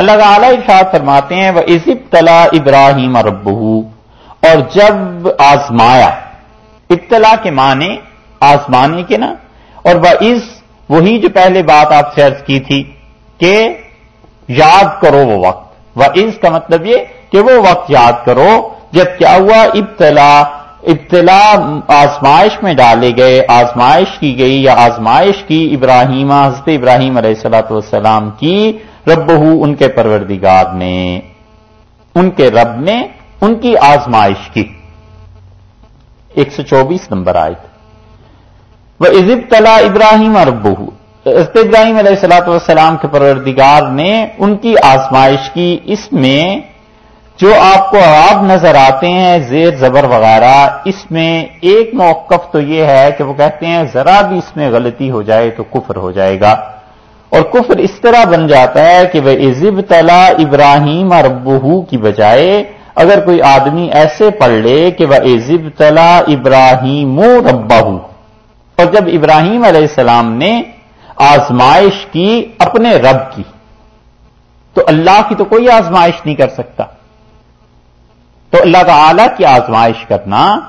اللہ تعالیٰ ارشاد فرماتے ہیں وہ عزب تلا ابراہیم ربہ اور جب آزمایا ابتلا کے معنی آزمانے کے نا، اور وہ اس وہی جو پہلے بات آپ سے عرض کی تھی کہ یاد کرو وہ وقت۔ وہ اس کا مطلب یہ کہ وہ وقت یاد کرو جب کیا ہوا ابتلا ابتلا آزمائش میں ڈالے گئے، آزمائش کی گئی یا آزمائش کی ابراہیم، حضرت ابراہیم علیہ السلاۃ والسلام کی رب ان کے پروردگار نے، ان کے رب نے ان کی آزمائش کی۔ ایک سو چوبیس نمبر آئے وہ عزب تلا ابراہیم ربو حضرت ابراہیم علیہ السلاۃ والسلام کے پروردگار نے ان کی آزمائش کی۔ اس میں جو آپ کو عواب نظر آتے ہیں، زیر زبر وغیرہ، اس میں ایک موقف تو یہ ہے کہ وہ کہتے ہیں، ذرا بھی اس میں غلطی ہو جائے تو کفر ہو جائے گا۔ اور کفر اس طرح بن جاتا ہے کہ وہ عزب تلا ابراہیم اور کی بجائے اگر کوئی آدمی ایسے پڑھ لے کہ وہ عزب تلا ابراہیم ربا اور جب ابراہیم علیہ السلام نے آزمائش کی اپنے رب کی، تو اللہ کی تو کوئی آزمائش نہیں کر سکتا۔ تو اللہ تعالی کی آزمائش کرنا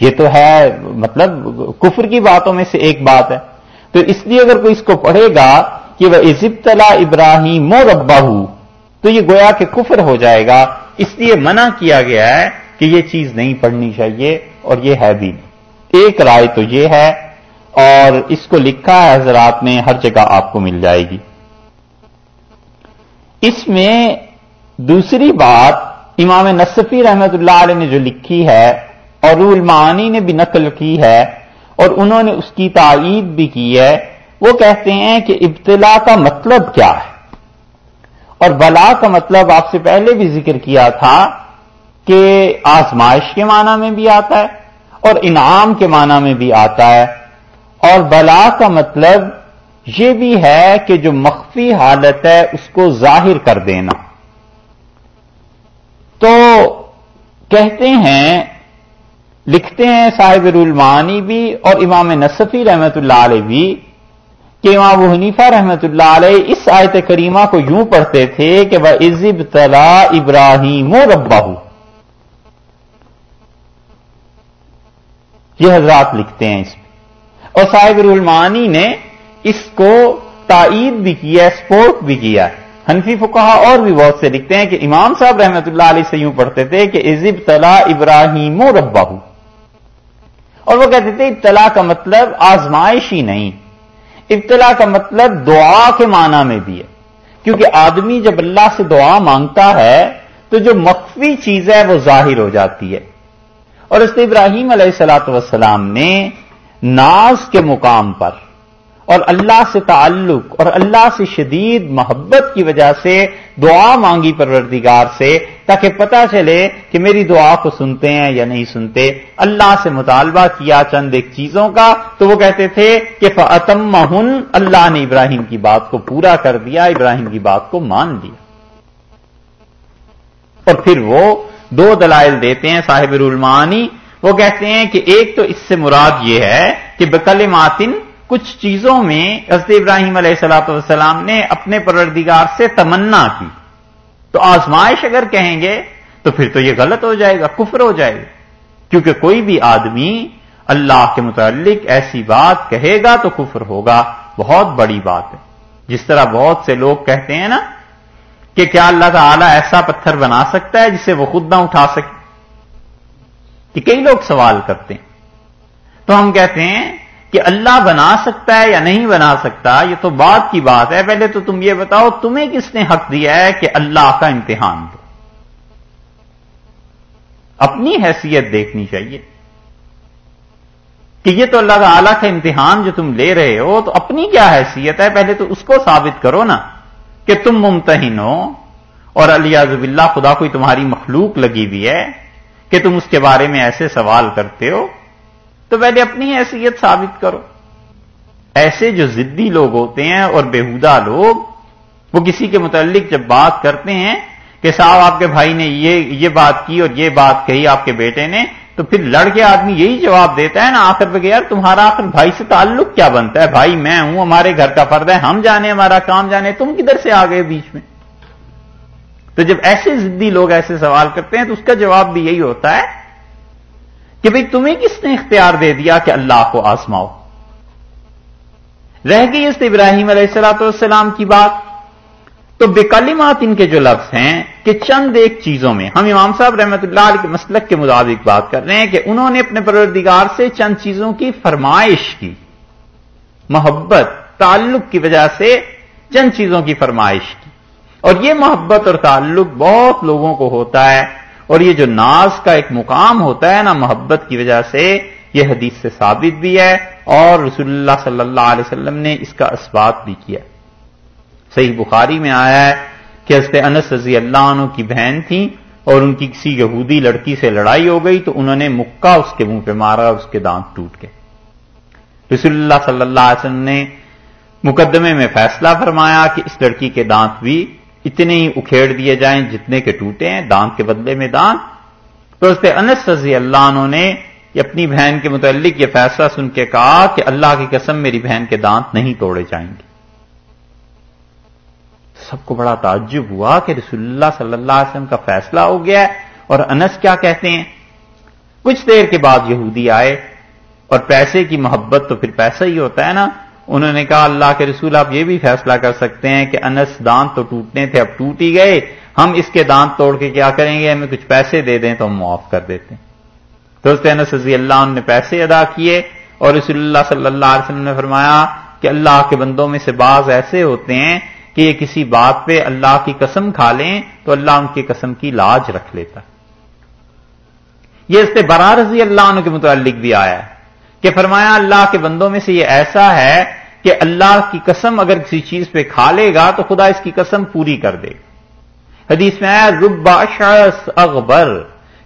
یہ تو ہے مطلب کفر کی باتوں میں سے ایک بات ہے۔ تو اس لیے اگر کوئی اس کو پڑھے گا کہ وہ عزب تلا ابراہیم مو ربا تو یہ گویا کہ کفر ہو جائے گا۔ اس لیے منع کیا گیا ہے کہ یہ چیز نہیں پڑھنی چاہیے اور یہ ہے بھی نہیں ایک رائے تو یہ ہے اور اس کو لکھا ہے حضرات نے، ہر جگہ آپ کو مل جائے گی۔ اس میں دوسری بات امام نصفی رحمت اللہ علیہ نے جو لکھی ہے اور رول معانی نے بھی نقل کی ہے اور انہوں نے اس کی تائید بھی کی ہے، وہ کہتے ہیں کہ ابتلا کا مطلب کیا ہے۔ اور بلا کا مطلب آپ سے پہلے بھی ذکر کیا تھا کہ آزمائش کے معنی میں بھی آتا ہے اور انعام کے معنی میں بھی آتا ہے۔ اور بلا کا مطلب یہ بھی ہے کہ جو مخفی حالت ہے، اس کو ظاہر کر دینا۔ تو کہتے ہیں لکھتے ہیں صاحب رولمانی بھی اور امام نصفی رحمت اللہ علیہ بھی کہ امام حنیفہ رحمت اللہ علیہ اس آیت کریمہ کو یوں پڑھتے تھے کہ وہ عزب تلا ابراہیم و ربا یہ حضرات لکھتے ہیں اس میں۔ اور صاحب رولمانی نے اس کو تائید بھی کیا، سپورٹ بھی کیا۔ ہے حنفی فکہ اور بھی بہت سے لکھتے ہیں کہ امام صاحب رحمت اللہ علیہ سے یوں پڑھتے تھے کہ عزب تلا ابراہیم و ربا اور وہ کہتے تھے ابتلا کا مطلب آزمائش ہی نہیں۔ ابتلا کا مطلب دعا کے معنی میں بھی ہے۔ کیونکہ آدمی جب اللہ سے دعا مانگتا ہے تو جو مخفی چیز ہے وہ ظاہر ہو جاتی ہے۔ اور اس ابراہیم علیہ السلاۃ وسلام نے ناز کے مقام پر اور اللہ سے تعلق اور اللہ سے شدید محبت کی وجہ سے دعا مانگی پروردگار سے تاکہ پتا چلے کہ میری دعا کو سنتے ہیں یا نہیں سنتے۔ اللہ سے مطالبہ کیا چند ایک چیزوں کا، تو وہ کہتے تھے کہ فتم اللہ نے ابراہیم کی بات کو پورا کر دیا، ابراہیم کی بات کو مان لیا۔ اور پھر وہ دو دلائل دیتے ہیں صاحب رولمانی وہ کہتے ہیں کہ ایک تو اس سے مراد یہ ہے کہ بکل ماتن کچھ چیزوں میں حضرت ابراہیم علیہ السلاۃ والسلام نے اپنے پروردگار سے تمنا کی۔ تو آزمائش اگر کہیں گے تو پھر تو یہ غلط ہو جائے گا، کفر ہو جائے گا۔ کیونکہ کوئی بھی آدمی اللہ کے متعلق ایسی بات کہے گا تو کفر ہوگا۔ بہت بڑی بات ہے۔ جس طرح بہت سے لوگ کہتے ہیں نا کہ کیا اللہ تعالی ایسا پتھر بنا سکتا ہے جسے وہ خود نہ اٹھا سکے؟ کہ کئی لوگ سوال کرتے ہیں۔ تو ہم کہتے ہیں کہ اللہ بنا سکتا ہے یا نہیں بنا سکتا، یہ تو بات کی بات ہے۔ پہلے تو تم یہ بتاؤ، تمہیں کس نے حق دیا ہے کہ اللہ کا امتحان دو؟ اپنی حیثیت دیکھنی چاہیے۔ کہ یہ تو اللہ تعالی کا امتحان جو تم لے رہے ہو، تو اپنی کیا حیثیت ہے؟ پہلے تو اس کو ثابت کرو نا کہ تم ممتحن ہو۔ اور علی عزب اللہ خدا کوئی تمہاری مخلوق لگی ہوئی ہے کہ تم اس کے بارے میں ایسے سوال کرتے ہو۔ تو پہلے اپنی حیثیت ثابت کرو۔ ایسے جو ضدی لوگ ہوتے ہیں اور بےحدہ لوگ، وہ کسی کے متعلق جب بات کرتے ہیں کہ صاحب آپ کے بھائی نے یہ یہ بات کی اور یہ بات کہی آپ کے بیٹے نے، تو پھر لڑ کے آدمی یہی جواب دیتا ہے نا آخر پہ یار تمہارا آخر بھائی سے تعلق کیا بنتا ہے؟ بھائی میں ہوں، ہمارے گھر کا فرد ہے، ہم جانے، ہمارا کام جانے، تم کدھر سے آ گئے بیچ میں؟ تو جب ایسے ضدی لوگ ایسے سوال کرتے ہیں تو اس کا جواب بھی یہی ہوتا ہے کہ بھئی تمہیں کس نے اختیار دے دیا کہ اللہ کو آسماؤ رہ گئی اس ابراہیم علیہ السلاۃ والسلام کی بات۔ تو بےکلیمات ان کے جو لفظ ہیں کہ چند ایک چیزوں میں، ہم امام صاحب رحمت اللہ علیہ کے مسلک کے مطابق بات کر رہے ہیں کہ انہوں نے اپنے پروردگار سے چند چیزوں کی فرمائش کی۔ محبت، تعلق کی وجہ سے چند چیزوں کی فرمائش کی۔ اور یہ محبت اور تعلق بہت لوگوں کو ہوتا ہے۔ اور یہ جو ناز کا ایک مقام ہوتا ہے نا محبت کی وجہ سے، یہ حدیث سے ثابت بھی ہے اور رسول اللہ صلی اللہ علیہ وسلم نے اس کا اسبات بھی کیا۔ صحیح بخاری میں آیا ہے کہ حضرت انس رضی اللہ عنہ کی بہن تھی اور ان کی کسی یہودی لڑکی سے لڑائی ہو گئی تو انہوں نے مکہ اس کے منہ پہ مارا، اس کے دانت ٹوٹ گئے۔ رسول اللہ صلی اللہ علیہ وسلم نے مقدمے میں فیصلہ فرمایا کہ اس لڑکی کے دانت بھی اتنے ہی اکھیڑ دیے جائیں جتنے کے ٹوٹے ہیں، دانت کے بدلے میں دانت۔ تو اس پہ انس رضی اللہ عنہ نے اپنی بہن کے متعلق یہ فیصلہ سن کے کہا کہ اللہ کی قسم میری بہن کے دانت نہیں توڑے جائیں گے۔ سب کو بڑا تعجب ہوا کہ رسول اللہ صلی اللہ علیہ وسلم کا فیصلہ ہو گیا ہے۔ اور انس کیا کہتے ہیں؟ کچھ دیر کے بعد یہودی آئے اور پیسے کی محبت تو پھر پیسہ ہی ہوتا ہے نا۔ انہوں نے کہا، اللہ کے رسول، آپ یہ بھی فیصلہ کر سکتے ہیں کہ انس دانت تو ٹوٹنے تھے، اب ٹوٹ ہی گئے۔ ہم اس کے دانت توڑ کے کیا کریں گے؟ ہمیں کچھ پیسے دے دیں تو ہم معاف کر دیتے ہیں۔ دوست انس رضی اللہ عنہ نے پیسے ادا کیے اور رسول اللہ صلی اللہ علیہ وسلم نے فرمایا کہ اللہ کے بندوں میں سے بعض ایسے ہوتے ہیں کہ یہ کسی بات پہ اللہ کی قسم کھا لیں تو اللہ ان کی قسم کی لاج رکھ لیتا۔ یہ اس سے برا رضی اللہ عنہ کے متعلق بھی آیا ہے۔ کہ فرمایا اللہ کے بندوں میں سے یہ ایسا ہے کہ اللہ کی قسم اگر کسی چیز پہ کھا لے گا تو خدا اس کی قسم پوری کر دے۔ گا حدیث میں آیا ربا شخص اغبر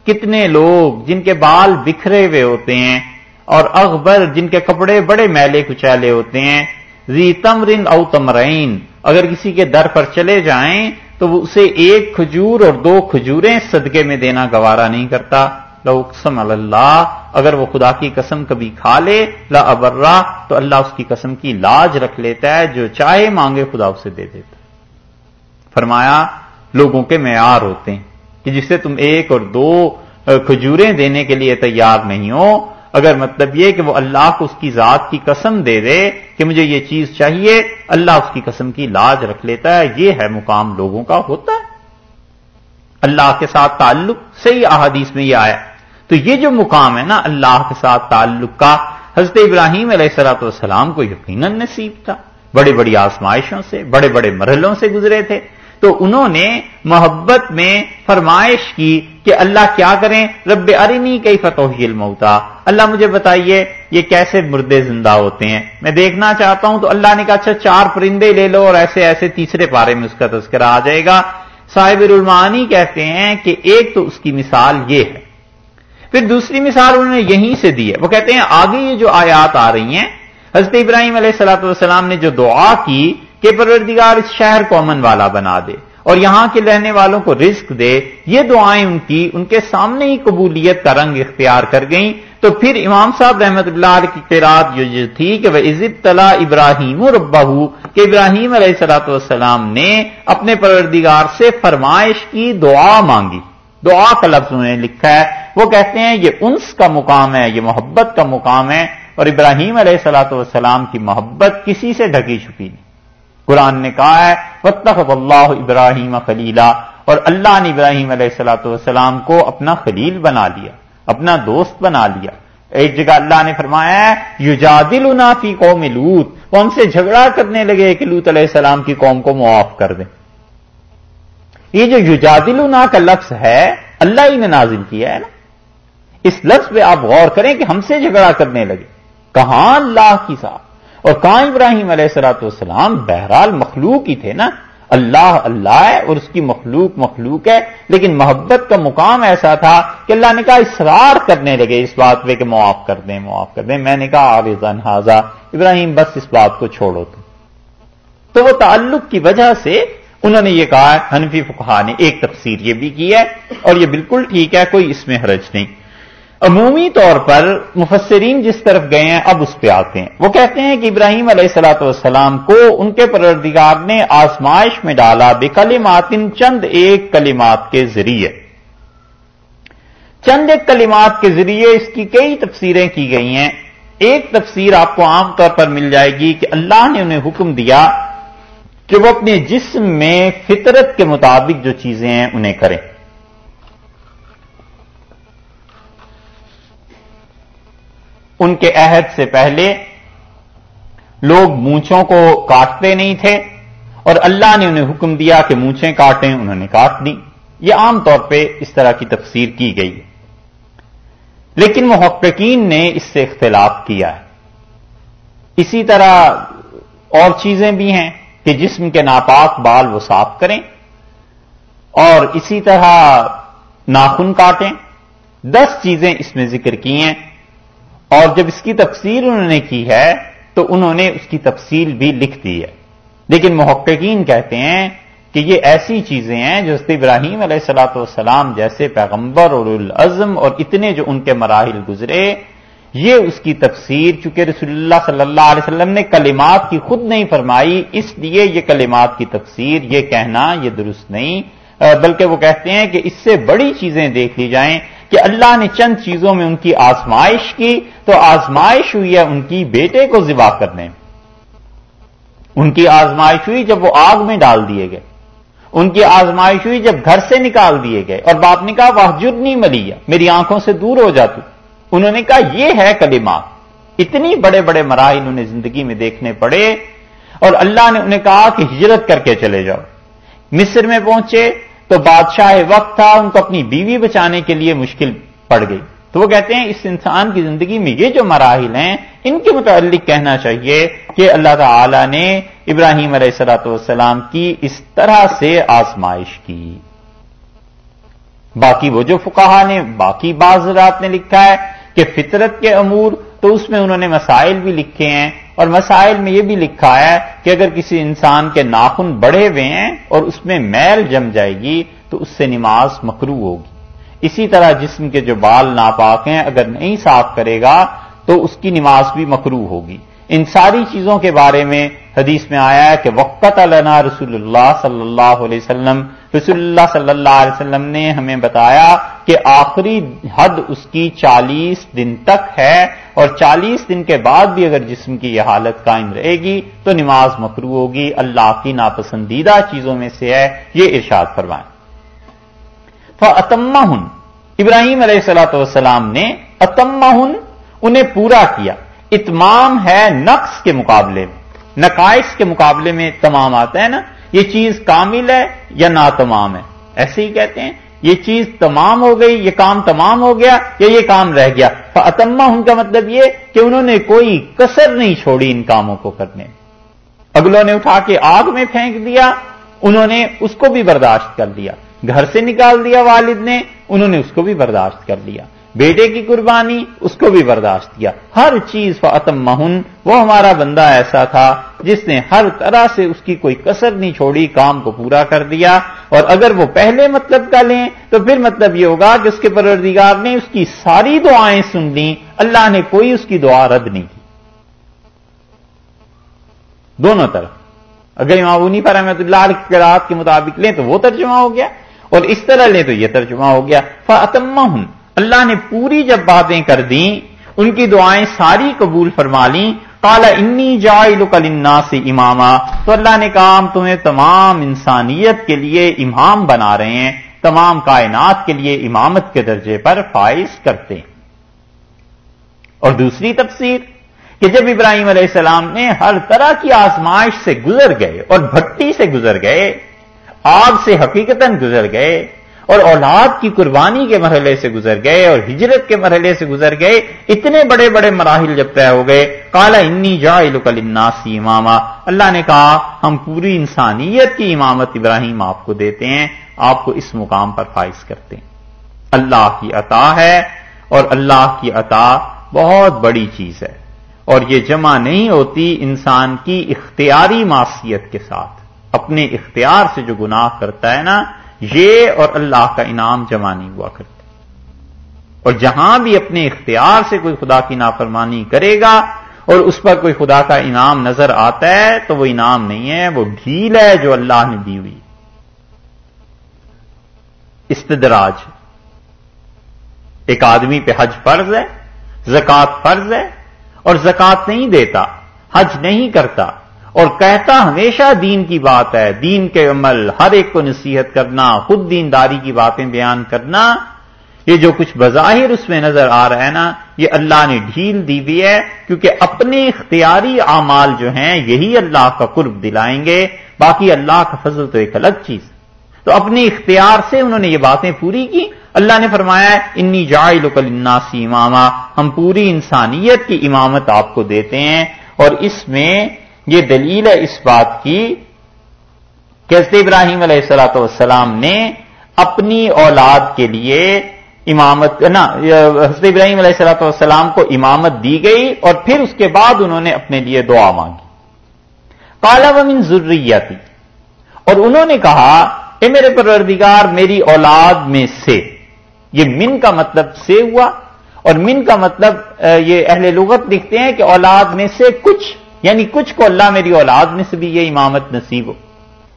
کتنے لوگ جن کے بال بکھرے ہوئے ہوتے ہیں اور اغبر جن کے کپڑے بڑے میلے کچالے ہوتے ہیں۔ زی تمرین او تمرین، اگر کسی کے در پر چلے جائیں تو وہ اسے ایک کھجور اور دو کھجوریں صدقے میں دینا گوارا نہیں کرتا۔ لوکسم اللہ، اگر وہ خدا کی قسم کبھی کھا لے، لا ابرا تو اللہ اس کی قسم کی لاج رکھ لیتا ہے، جو چاہے مانگے خدا اسے دے دیتا فرمایا، لوگوں کے معیار ہوتے ہیں کہ جسے تم ایک اور دو کھجوریں دینے کے لیے تیار نہیں ہو۔ اگر مطلب یہ کہ وہ اللہ کو اس کی ذات کی قسم دے دے کہ مجھے یہ چیز چاہیے، اللہ اس کی قسم کی لاج رکھ لیتا ہے، یہ ہے مقام لوگوں کا ہوتا ہے۔ اللہ کے ساتھ تعلق، صحیح احادیث میں یہ آیا۔ تو یہ جو مقام ہے نا اللہ کے ساتھ تعلق کا، حضرت ابراہیم علیہ السلاۃ والسلام کو یقیناً نصیب تھا۔ بڑی بڑی آزمائشوں سے، بڑے بڑے مرحلوں سے گزرے تھے۔ تو انہوں نے محبت میں فرمائش کی کہ اللہ کیا کریں؟ رب ارنی کئی فتح علم اللہ مجھے بتائیے، یہ کیسے مردے زندہ ہوتے ہیں؟ میں دیکھنا چاہتا ہوں تو اللہ نے کہا اچھا چار پرندے لے لو اور ایسے ایسے تیسرے پارے میں اس کا تذکرہ آ جائے گا۔ صاحب الرمانی کہتے ہیں کہ ایک تو اس کی مثال یہ ہے۔ پھر دوسری مثال انہوں نے یہیں سے دی ہے۔ وہ کہتے ہیں، آگے یہ جو آیات آ رہی ہیں، حضرت ابراہیم علیہ السلاۃ والسلام نے جو دعا کی کہ پروردگار اس شہر کو امن والا بنا دے اور یہاں کے رہنے والوں کو رزق دے، یہ دعائیں ان کی، ان کے سامنے ہی قبولیت کا رنگ اختیار کر گئیں۔ تو پھر امام صاحب رحمت اللہ علیہ کی قرآد جو تھی کہ وہ عزت تلا ابراہیم و کہ ابراہیم علیہ السلاۃ والسلام نے اپنے پروردگار سے فرمائش کی، دعا مانگی۔ دعا کا لفظ انہوں نے لکھا ہے۔ وہ کہتے ہیں، یہ انس کا مقام ہے، یہ محبت کا مقام ہے اور ابراہیم علیہ السلاۃ والسلام کی محبت کسی سے ڈھکی چھپی نہیں۔ قرآن نے کہا ہے وطخ اللہ ابراہیم خلیلا اور اللہ نے ابراہیم علیہ السلاۃ والسلام کو اپنا خلیل بنا لیا، اپنا دوست بنا لیا۔ ایک جگہ اللہ نے فرمایا ہے یوجادل فی قوم لوت وہ ہم سے جھگڑا کرنے لگے کہ لوت علیہ السلام کی قوم کو معاف کر دیں۔ یہ جو یوجادل کا لفظ ہے، اللہ ہی نے نازل کیا ہے نا۔ اس لفظ پہ آپ غور کریں کہ ہم سے جھگڑا کرنے لگے۔ کہاں اللہ کی ساتھ اور کہاں ابراہیم علیہ السلاۃ والسلام بہرحال مخلوق ہی تھے نا؟ اللہ اللہ ہے اور اس کی مخلوق مخلوق ہے، لیکن محبت کا مقام ایسا تھا کہ اللہ نے کہا اصرار کرنے لگے اس بات پہ کہ معاف کر دیں، معاف کر دیں۔ میں نے کہا آرزن حاضہ ابراہیم بس اس بات کو چھوڑو تو۔ تو وہ تعلق کی وجہ سے انہوں نے یہ کہا حنفی فقہ نے ایک تفسیر یہ بھی کی ہے اور یہ بالکل ٹھیک ہے، کوئی اس میں حرج نہیں۔ عمومی طور پر مفسرین جس طرف گئے ہیں، اب اس پہ آتے ہیں۔ وہ کہتے ہیں کہ ابراہیم علیہ السلاۃ والسلام کو ان کے پروردگار نے آزمائش میں ڈالا بے کلمات چند ایک کلمات کے ذریعے۔ چند ایک کلمات کے ذریعے اس کی کئی تفسیریں کی گئی ہیں۔ ایک تفسیر آپ کو عام طور پر مل جائے گی کہ اللہ نے انہیں حکم دیا کہ وہ اپنے جسم میں فطرت کے مطابق جو چیزیں ہیں انہیں کریں۔ ان کے عہد سے پہلے لوگ مونچھوں کو کاٹتے نہیں تھے اور اللہ نے انہیں حکم دیا کہ مونچھیں کاٹیں، انہوں نے کاٹ دی۔ یہ عام طور پہ اس طرح کی تفسیر کی گئی۔ لیکن محققین نے اس سے اختلاف کیا ہے۔ اسی طرح اور چیزیں بھی ہیں۔ کہ جسم کے ناپاک بال وہ صاف کریں اور اسی طرح ناخن کاٹیں۔ دس چیزیں اس میں ذکر کی ہیں۔ اور جب اس کی تفصیل انہوں نے کی ہے تو انہوں نے اس کی تفصیل بھی لکھ دی ہے۔ لیکن محققین کہتے ہیں کہ یہ ایسی چیزیں ہیں جو ابراہیم علیہ السلاۃ والسلام جیسے پیغمبر اور العزم اور اتنے جو ان کے مراحل گزرے یہ اس کی تفسیر چونکہ رسول اللہ صلی اللہ علیہ وسلم نے کلمات کی خود نہیں فرمائی، اس لیے یہ کلمات کی تفسیر، یہ کہنا یہ درست نہیں۔ بلکہ وہ کہتے ہیں کہ اس سے بڑی چیزیں دیکھ لی جائیں کہ اللہ نے چند چیزوں میں ان کی آزمائش کی، تو آزمائش ہوئی ہے ان کی بیٹے کو ذبح کرنے۔ ان کی آزمائش ہوئی جب وہ آگ میں ڈال دیے گئے۔ ان کی آزمائش ہوئی جب گھر سے نکال دیے گئے۔ اور باپ نے کہا وہ جد نہیں ملی میری آنکھوں سے دور ہو جاتی انہوں نے کہا، یہ ہے کلمات اتنی بڑے بڑے مراحل انہیں زندگی میں دیکھنے پڑے اور اللہ نے انہیں کہا کہ ہجرت کر کے چلے جاؤ۔ مصر میں پہنچے تو بادشاہ وقت تھا، ان کو اپنی بیوی بچانے کے لیے مشکل پڑ گئی۔ تو وہ کہتے ہیں، اس انسان کی زندگی میں یہ جو مراحل ہیں، ان کے متعلق کہنا چاہیے کہ اللہ تعالی نے ابراہیم علیہ السلاۃ والسلام کی اس طرح سے آزمائش کی۔ باقی وہ جو فکاہ نے، باقی بعض رات نے لکھا ہے کہ فطرت کے امور تو اس میں انہوں نے مسائل بھی لکھے ہیں اور مسائل میں یہ بھی لکھا ہے کہ اگر کسی انسان کے ناخن بڑھے ہوئے ہیں اور اس میں میل جم جائے گی تو اس سے نماز مکرو ہوگی۔ اسی طرح جسم کے جو بال ناپاک ہیں اگر نہیں صاف کرے گا تو اس کی نماز بھی مکرو ہوگی۔ ان ساری چیزوں کے بارے میں حدیث میں آیا ہے کہ وقت علنا رسول اللہ صلی اللہ علیہ وسلم، رسول اللہ صلی اللہ علیہ وسلم نے ہمیں بتایا کہ آخری حد اس کی چالیس دن تک ہے اور چالیس دن کے بعد بھی اگر جسم کی یہ حالت قائم رہے گی تو نماز مکرو ہوگی، اللہ کی ناپسندیدہ چیزوں میں سے ہے، یہ ارشاد فرمائیں فتما ہن ابراہیم علیہ السلاۃ والسلام نے اتما ہن انہیں پورا کیا۔ اتمام ہے نقص کے مقابلے میں۔ نقائص کے مقابلے میں تمام آتا ہے نا، یہ چیز کامل ہے یا ناتمام ہے؟ ایسے ہی کہتے ہیں، یہ چیز تمام ہو گئی، یہ کام تمام ہو گیا یا یہ کام رہ گیا۔ اتما ان کا مطلب یہ کہ انہوں نے کوئی کسر نہیں چھوڑی ان کاموں کو کرنے۔ اگلوں نے اٹھا کے آگ میں پھینک دیا، انہوں نے اس کو بھی برداشت کر لیا گھر سے نکال دیا والد نے، انہوں نے اس کو بھی برداشت کر لیا بیٹے کی قربانی، اس کو بھی برداشت کیا۔ ہر چیز فعتم مہن وہ ہمارا بندہ ایسا تھا جس نے ہر طرح سے اس کی کوئی کسر نہیں چھوڑی، کام کو پورا کر دیا۔ اور اگر وہ پہلے مطلب کا لیں، تو پھر مطلب یہ ہوگا کہ اس کے پروردگار نے اس کی ساری دعائیں سن لی اللہ نے کوئی اس کی دعا رد نہیں کی۔ دونوں طرف۔ اگر امام پر احمد اللہ کی رات کے مطابق لیں تو وہ ترجمہ ہو گیا۔ اور اس طرح لیں تو یہ ترجمہ ہو گیا۔ فعتم اللہ نے پوری جب باتیں کر دیں، ان کی دعائیں ساری قبول فرما لیں۔ کالا انی جائے کلنا سے اماما تو اللہ نے کہا، ہم تمہیں تمام انسانیت کے لیے امام بنا رہے ہیں۔ تمام کائنات کے لیے امامت کے درجے پر فائز کرتے ہیں۔ اور دوسری تفسیر، کہ جب ابراہیم علیہ السلام نے ہر طرح کی آزمائش سے گزر گئے اور بھٹی سے گزر گئے، آگ سے حقیقتاً گزر گئے اور اولاد کی قربانی کے مرحلے سے گزر گئے اور ہجرت کے مرحلے سے گزر گئے، اتنے بڑے بڑے مراحل جب طے ہو گئے۔ کالا انی جا الناسی اماما اللہ نے کہا، ہم پوری انسانیت کی امامت ابراہیم آپ کو دیتے ہیں، آپ کو اس مقام پر فائز کرتے ہیں۔ اللہ کی عطا ہے اور اللہ کی عطا بہت بڑی چیز ہے۔ اور یہ جمع نہیں ہوتی انسان کی اختیاری معصیت کے ساتھ۔ اپنے اختیار سے جو گناہ کرتا ہے نا یہ اور اللہ کا انعام جمع نہیں ہوا کرتے۔ اور جہاں بھی اپنے اختیار سے کوئی خدا کی نافرمانی کرے گا اور اس پر کوئی خدا کا انعام نظر آتا ہے، تو وہ انعام نہیں ہے، وہ ڈھیل ہے جو اللہ نے دی ہوئی۔ استدراج۔ ایک آدمی پہ حج فرض ہے زکات فرض ہے اور زکات نہیں دیتا، حج نہیں کرتا۔ اور کہتا ہمیشہ دین کی بات ہے، دین کے عمل، ہر ایک کو نصیحت کرنا، خود دینداری کی باتیں بیان کرنا، یہ جو کچھ بظاہر اس میں نظر آ رہا ہے نا، یہ اللہ نے ڈھیل دی ہوئی ہے، کیونکہ اپنے اختیاری اعمال جو ہیں، یہی اللہ کا قرب دلائیں گے، باقی اللہ کا فضل تو ایک الگ چیز تو اپنے اختیار سے انہوں نے یہ باتیں پوری کی۔ اللہ نے فرمایا انی جائل الناسی اماما ہم پوری انسانیت کی امامت آپ کو دیتے ہیں اور اس میں یہ دلیل ہے اس بات کی کہ حضرت ابراہیم علیہ السلاۃ والسلام نے اپنی اولاد کے لیے امامت نا حضرت ابراہیم علیہ السلاۃ والسلام کو امامت دی گئی اور پھر اس کے بعد انہوں نے اپنے لیے دعا مانگی۔ کالا ومن ضروریاتی اور انہوں نے کہا، اے میرے پروردگار، میری اولاد میں سے، یہ من کا مطلب سے ہوا اور من کا مطلب یہ اہل لغت لکھتے ہیں کہ اولاد میں سے کچھ یعنی کچھ کو اللہ میری اولاد میں سے بھی، یہ امامت نصیب ہو۔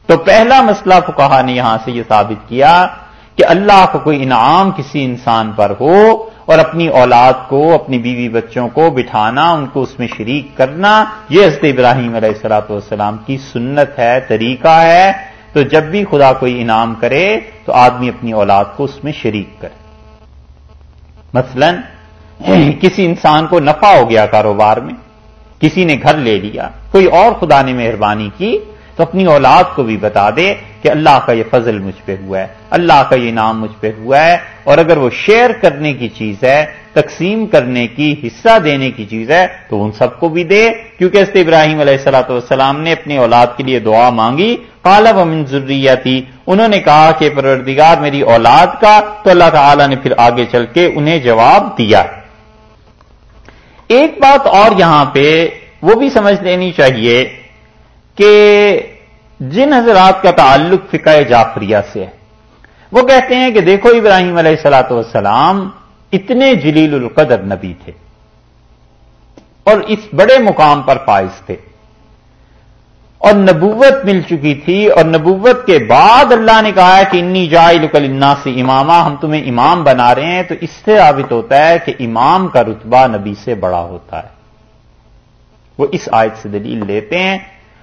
تو پہلا مسئلہ فکہ نے یہاں سے یہ ثابت کیا کہ اللہ کا کوئی انعام کسی انسان پر ہو اور اپنی اولاد کو، اپنی بیوی بچوں کو بٹھانا، ان کو اس میں شریک کرنا، یہ حضرت ابراہیم علیہ السلاۃ والسلام کی سنت ہے، طریقہ ہے۔ تو جب بھی خدا کوئی انعام کرے تو آدمی اپنی اولاد کو اس میں شریک کرے۔ مثلا کسی انسان کو نفع ہو گیا کاروبار میں کسی نے گھر لے لیا، کوئی اور خدا نے مہربانی کی تو اپنی اولاد کو بھی بتا دے کہ اللہ کا یہ فضل مجھ پہ ہوا ہے، اللہ کا یہ نام مجھ پہ ہوا ہے اور اگر وہ شیئر کرنے کی چیز ہے، تقسیم کرنے کی، حصہ دینے کی چیز ہے تو ان سب کو بھی دے۔ کیونکہ اس ابراہیم علیہ السلاۃ والسلام نے اپنی اولاد کے لیے دعا مانگی کالا و ضروریاتی انہوں نے کہا کہ پروردگار میری اولاد کا تو اللہ تعالی نے پھر آگے چل کے انہیں جواب دیا۔ ایک بات اور یہاں پہ وہ بھی سمجھ لینی چاہیے کہ جن حضرات کا تعلق فقہ جعفریہ سے ہے، وہ کہتے ہیں کہ دیکھو ابراہیم علیہ السلاۃ والسلام اتنے جلیل القدر نبی تھے اور اس بڑے مقام پر فائز تھے۔ اور نبوت مل چکی تھی اور نبوت کے بعد اللہ نے کہا ہے کہ انی جائے لکلنا سے امامہ ہم تمہیں امام بنا رہے ہیں، تو اس سے ثابت ہوتا ہے کہ امام کا رتبہ نبی سے بڑا ہوتا ہے۔ وہ اس آیت سے دلیل لیتے ہیں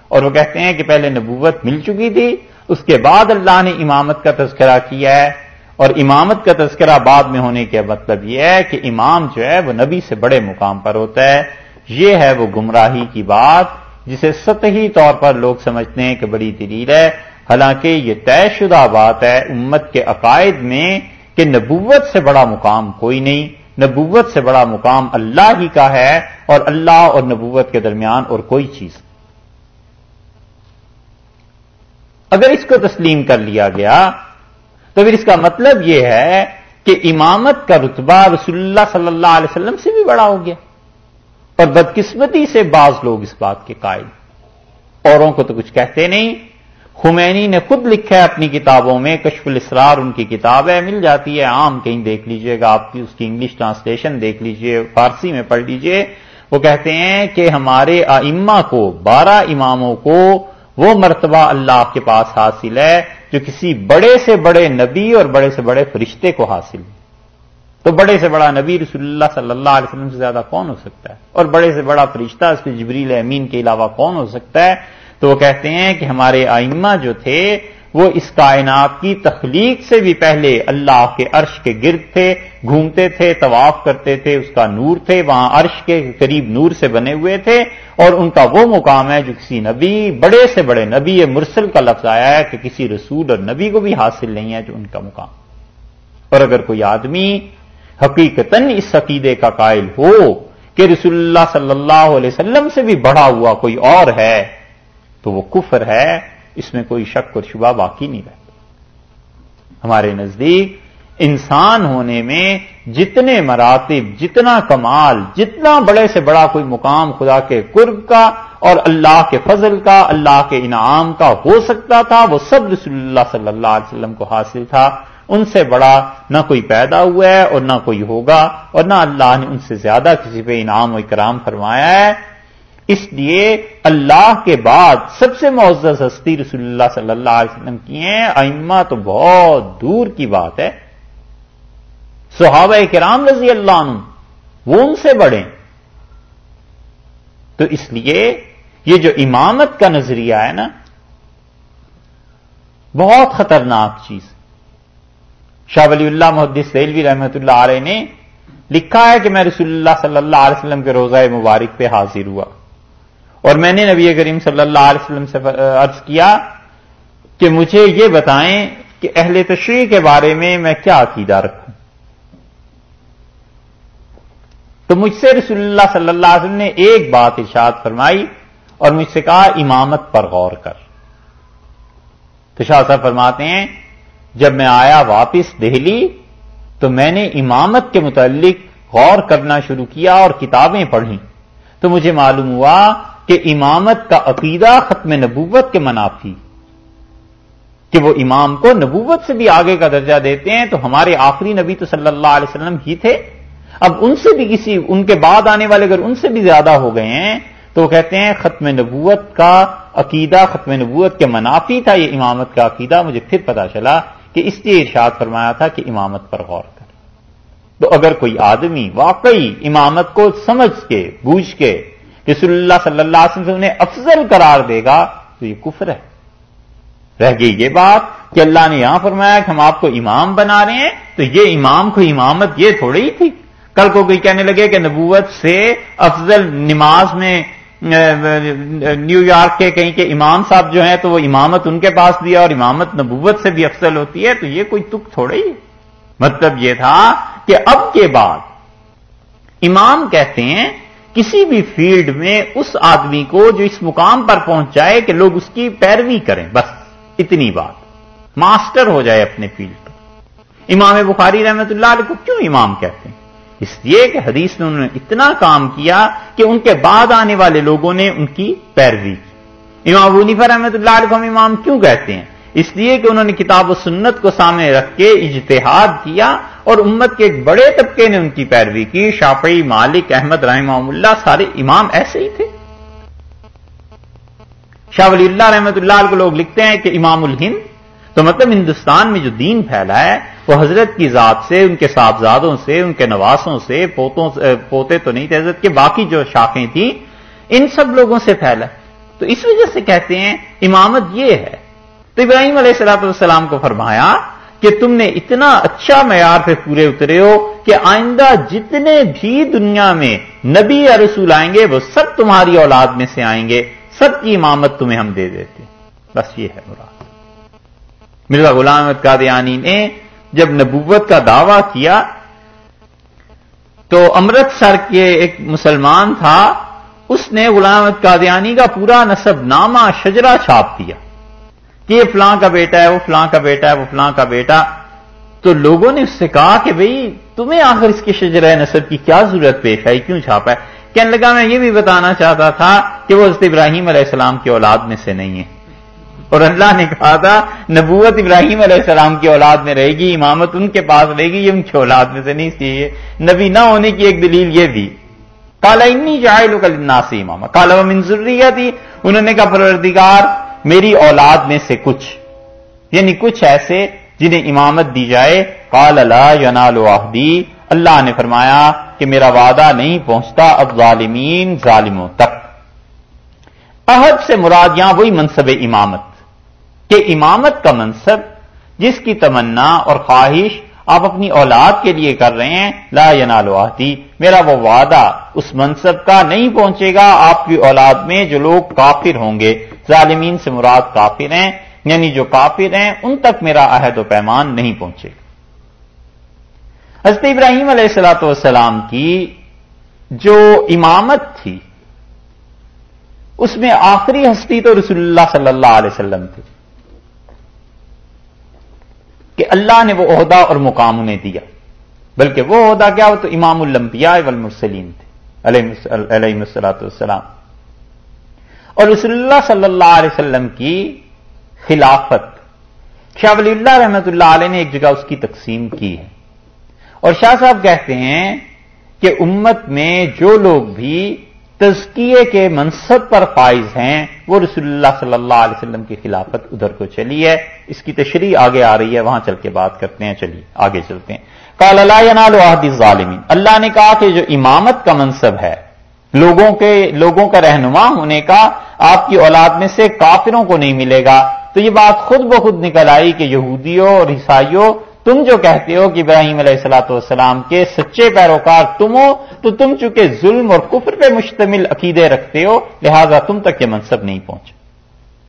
اور وہ کہتے ہیں کہ پہلے نبوت مل چکی تھی، اس کے بعد اللہ نے امامت کا تذکرہ کیا ہے۔ اور امامت کا تذکرہ بعد میں ہونے کا مطلب یہ ہے کہ امام جو ہے وہ نبی سے بڑے مقام پر ہوتا ہے۔ یہ ہے وہ گمراہی کی بات۔ جسے سطحی طور پر لوگ سمجھتے ہیں کہ بڑی دلیل ہے۔ حالانکہ یہ طے شدہ بات ہے امت کے عقائد میں کہ نبوت سے بڑا مقام کوئی نہیں۔ نبوت سے بڑا مقام اللہ ہی کا ہے اور اللہ اور نبوت کے درمیان اور کوئی چیز۔ اگر اس کو تسلیم کر لیا گیا تو پھر اس کا مطلب یہ ہے کہ امامت کا رتبہ رسول اللہ صلی اللہ علیہ وسلم سے بھی بڑا ہو گیا۔ اور بدقسمتی سے بعض لوگ اس بات کے قائل اوروں کو تو کچھ کہتے نہیں۔ خمینی نے خود لکھا ہے اپنی کتابوں میں، کشف الاسرار ان کی کتاب ہے، مل جاتی ہے عام، کہیں دیکھ لیجیے گا، آپ کی اس کی انگلش ٹرانسلیشن دیکھ لیجیے، فارسی میں پڑھ لیجیے۔ وہ کہتے ہیں کہ ہمارے ائمہ کو، بارہ اماموں کو وہ مرتبہ اللہ کے پاس حاصل ہے جو کسی بڑے سے بڑے نبی اور بڑے سے بڑے فرشتے کو حاصل ہے۔ تو بڑے سے بڑا نبی رسول اللہ صلی اللہ علیہ وسلم سے زیادہ کون ہو سکتا ہے؟ اور بڑے سے بڑا فرشتہ اس پہ جبریل امین کے علاوہ کون ہو سکتا ہے؟ تو وہ کہتے ہیں کہ ہمارے آئمہ جو تھے، وہ اس کائنات کی تخلیق سے بھی پہلے اللہ کے عرش کے گرد تھے، گھومتے تھے، طواف کرتے تھے، اس کا نور تھے، وہاں عرش کے قریب نور سے بنے ہوئے تھے، اور ان کا وہ مقام ہے جو کسی نبی، بڑے سے بڑے نبی مرسل کا لفظ آیا ہے کہ کسی رسول اور نبی کو بھی حاصل نہیں ہے جو ان کا مقام۔ اور اگر کوئی آدمی حقیقت اس عقیدے کا قائل ہو کہ رسول اللہ صلی اللہ علیہ وسلم سے بھی بڑا ہوا کوئی اور ہے، تو وہ کفر ہے، اس میں کوئی شک اور شبہ باقی نہیں رہتا۔ ہمارے نزدیک انسان ہونے میں جتنے مراتب، جتنا کمال، جتنا بڑے سے بڑا کوئی مقام خدا کے قرب کا اور اللہ کے فضل کا، اللہ کے انعام کا ہو سکتا تھا، وہ سب رسول اللہ صلی اللہ علیہ وسلم کو حاصل تھا۔ ان سے بڑا نہ کوئی پیدا ہوا ہے اور نہ کوئی ہوگا اور نہ اللہ نے ان سے زیادہ کسی پہ انعام و اکرام فرمایا ہے۔ اس لیے اللہ کے بعد سب سے معزز ہستی رسول اللہ صلی اللہ علیہ وسلم کی ہیں۔ ائمہ تو بہت دور کی بات ہے۔ صحابہ کرام رضی اللہ عنہ وہ ان سے بڑے۔ تو اس لیے یہ جو امامت کا نظریہ ہے نا، بہت خطرناک چیز۔ شاہ ولی اللہ محدث سیلوی رحمت اللہ علیہ نے لکھا ہے کہ میں رسول اللہ صلی اللہ علیہ وسلم کے روزہ مبارک پہ حاضر ہوا۔ اور میں نے نبی کریم صلی اللہ علیہ وسلم سے عرض کیا کہ مجھے یہ بتائیں کہ اہل تشریح کے بارے میں میں کیا عقیدہ رکھوں۔ تو مجھ سے رسول اللہ صلی اللہ علیہ وسلم نے ایک بات ارشاد فرمائی اور مجھ سے کہا، امامت پر غور کر۔ تو شاہ صاحب فرماتے ہیں جب میں آیا واپس دہلی تو میں نے امامت کے متعلق غور کرنا شروع کیا اور کتابیں پڑھی تو مجھے معلوم ہوا کہ امامت کا عقیدہ ختم نبوت کے منافی کہ وہ امام کو نبوت سے بھی آگے کا درجہ دیتے ہیں تو ہمارے آخری نبی تو صلی اللہ علیہ وسلم ہی تھے۔ اب ان سے بھی کسی ان کے بعد آنے والے اگر ان سے بھی زیادہ ہو گئے ہیں تو وہ کہتے ہیں ختم نبوت کا عقیدہ، ختم نبوت کے منافی تھا، یہ امامت کا عقیدہ، مجھے پھر پتا چلا کہ اس لیے ارشاد فرمایا تھا کہ امامت پر غور کر۔ تو اگر کوئی آدمی واقعی امامت کو سمجھ کے، بوجھ کے رسول اللہ صلی اللہ علیہ وسلم انہیں افضل قرار دے گا، تو یہ کفر ہے۔ رہ گئی یہ بات کہ اللہ نے یہاں فرمایا کہ ہم آپ کو امام بنا رہے ہیں، تو یہ امام کو امامت یہ تھوڑی ہی تھی۔ کل کو کوئی کہنے لگے کہ نبوت سے افضل نماز میں نیو یارک کے کہیں کہ امام صاحب جو ہیں تو وہ امامت ان کے پاس دیا اور امامت نبوت سے بھی افضل ہوتی ہے، تو یہ کوئی تک تھوڑے ہی مطلب یہ تھا کہ اب کے بعد امام کہتے ہیں، کسی بھی فیلڈ میں اس آدمی کو جو اس مقام پر پہنچ جائے کہ لوگ اس کی پیروی کریں، بس اتنی بات۔ ماسٹر ہو جائے اپنے فیلڈ پر۔ امام بخاری رحمت اللہ علیہ کو کیوں امام کہتے ہیں؟ اس لیے کہ حدیث نے انہوں نے اتنا کام کیا کہ ان کے بعد آنے والے لوگوں نے ان کی پیروی کی۔ امام ابو رحمۃ اللہ علیہ کو ہم امام کیوں کہتے ہیں؟ اس لیے کہ انہوں نے کتاب و سنت کو سامنے رکھ کے اجتہاد کیا اور امت کے ایک بڑے طبقے نے ان کی پیروی کی۔ شافعی، مالک، احمد رحمہ اللہ سارے امام ایسے ہی تھے۔ شاہ ولی اللہ رحمت اللہ علیہ کو لوگ لکھتے ہیں کہ امام الہند تو مطلب ہندوستان میں جو دین پھیلا ہے وہ حضرت کی ذات سے، ان کے صاحبزادوں سے، ان کے نواسوں سے، پوتوں سے، پوتے تو نہیں تھے، حضرت کے باقی جو شاخیں تھیں، ان سب لوگوں سے پھیلا۔ تو اس وجہ سے کہتے ہیں، امامت یہ ہے۔ تو ابراہیم علیہ السلاۃ والسلام کو فرمایا کہ تم نے اتنا اچھا معیار پہ پورے اترے ہو کہ آئندہ جتنے بھی دنیا میں نبی یا رسول آئیں گے، وہ سب تمہاری اولاد میں سے آئیں گے۔ سب کی امامت تمہیں ہم دے دیتے۔ بس یہ ہے مراد۔ مرزا غلام احمد قادیانی نے جب نبوت کا دعویٰ کیا تو امرتسر کے ایک مسلمان تھا، اس نے غلام قادیانی کا پورا نصب نامہ شجرا چھاپ دیا کہ یہ فلاں کا بیٹا ہے، وہ فلاں کا بیٹا ہے، وہ فلاں کا بیٹا۔ تو لوگوں نے اس سے کہا کہ بھئی، تمہیں آخر اس کی شجرہ نصب کی کیا ضرورت پیش آئی؟ کیوں چھاپا ہے؟ کہنے لگا، میں یہ بھی بتانا چاہتا تھا کہ وہ حضرت ابراہیم علیہ السلام کی اولاد میں سے نہیں ہے۔ اور اللہ نے کہا تھا، نبوت ابراہیم علیہ السلام کی اولاد میں رہے گی، امامت ان کے پاس رہے گی یہ ان کی اولاد میں سے نہیں چاہیے نبی نہ ہونے کی ایک دلیل یہ بھی۔ کالا انی جائے ناسی امام کالا منظوریہ تھی انہوں نے کہا، پروردگار، میری اولاد میں سے کچھ یعنی کچھ ایسے جنہیں امامت دی جائے۔ کال اللہ ینال واہدی اللہ نے فرمایا کہ میرا وعدہ نہیں پہنچتا، اب ظالمین ظالموں تک۔ عہد سے مراد یہاں وہی منصب امامت۔ کہ امامت کا منصب جس کی تمنا اور خواہش آپ اپنی اولاد کے لیے کر رہے ہیں، لا ینالو آتی میرا وہ وعدہ اس منصب کا نہیں پہنچے گا، آپ کی اولاد میں جو لوگ کافر ہوں گے، ظالمین سے مراد کافر ہیں یعنی جو کافر ہیں، ان تک میرا عہد و پیمان نہیں پہنچے گا۔ حضرت ابراہیم علیہ السلاۃ والسلام کی جو امامت تھی، اس میں آخری ہستی تو رسول اللہ صلی اللہ علیہ وسلم تھی۔ کہ اللہ نے وہ عہدہ اور مقام انہیں دیا۔ بلکہ وہ عہدہ کیا؟ وہ تو امام الانبیاء والمرسلین تھے، علیہ السلاۃ والسلام۔ اور رسول اللہ صلی اللہ علیہ وسلم کی خلافت، شاہ ولی اللہ رحمت اللہ علیہ نے ایک جگہ اس کی تقسیم کی ہے۔ اور شاہ صاحب کہتے ہیں کہ امت میں جو لوگ بھی تزکیے کے منصب پر فائز ہیں، وہ رسول اللہ صلی اللہ علیہ وسلم کی خلافت ادھر کو چلی ہے، اس کی تشریح آگے آ رہی ہے، وہاں چل کے بات کرتے ہیں، چلیے، آگے چلتے ہیں۔ کال اللہ عہد ظالمین اللہ نے کہا کہ جو امامت کا منصب ہے، لوگوں کے، لوگوں کا رہنما ہونے کا، آپ کی اولاد میں سے کافروں کو نہیں ملے گا۔ تو یہ بات خود بخود نکل آئی کہ یہودیوں اور عیسائیوں تم جو کہتے ہو کہ ابراہیم علیہ السلاۃ والسلام کے سچے پیروکار تم ہو، تو تم چونکہ ظلم اور کفر پہ مشتمل عقیدے رکھتے ہو، لہذا تم تک یہ منصب نہیں پہنچا۔